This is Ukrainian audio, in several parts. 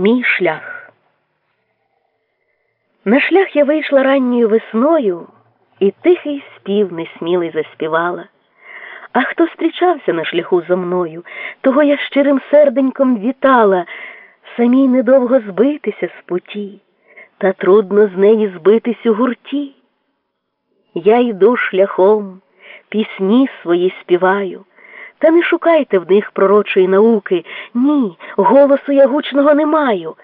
Мій шлях. На шлях я вийшла ранньою весною і тихий спів несмілий заспівала. А хто зустрічався на шляху зо мною, того я щирим серденьком вітала, самій недовго збитися з путі, та трудно з неї збитись у гурті. Я йду шляхом, пісні свої співаю. Та не шукайте в них пророчої науки. Ні, голосу я гучного не маю.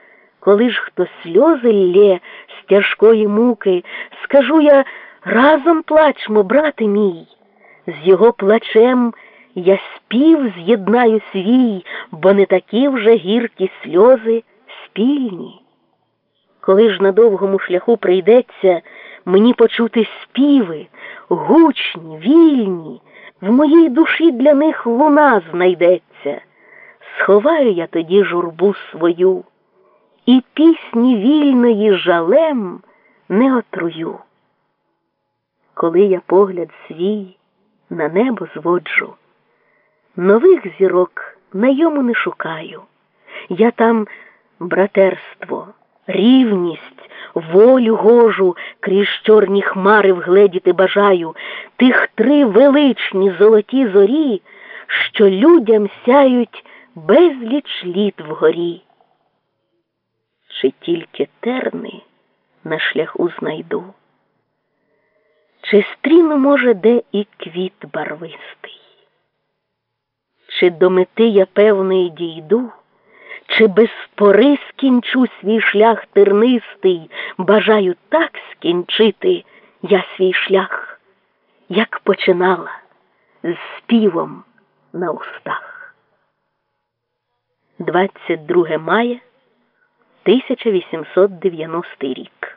Коли ж хто сльози лє з тяжкої муки, скажу я разом плачмо, брате мій. З його плачем я спів з'єднаю свій, бо не такі вже гіркі сльози спільні. Коли ж на довгому шляху прийдеться мені почути співи, гучні, вільні. В моїй душі для них луна знайдеться. Сховаю я тоді журбу свою, і пісні вільної жалем не отрую. Коли я погляд свій на небо зводжу, нових зірок на йому не шукаю. Я там братерство, рівність, волю гожу крізь чорні хмари вгледіти бажаю, тих три величні золоті зорі, що людям сяють безліч літ вгорі. Чи тільки терни на шляху знайду? Чи стріну, може, де і квіт барвистий? Чи до мети я певної дійду? Чи без пори скінчу свій шлях тернистий, бажаю так скінчити я свій шлях, як починала з співом на устах. 22 мая 1890 рік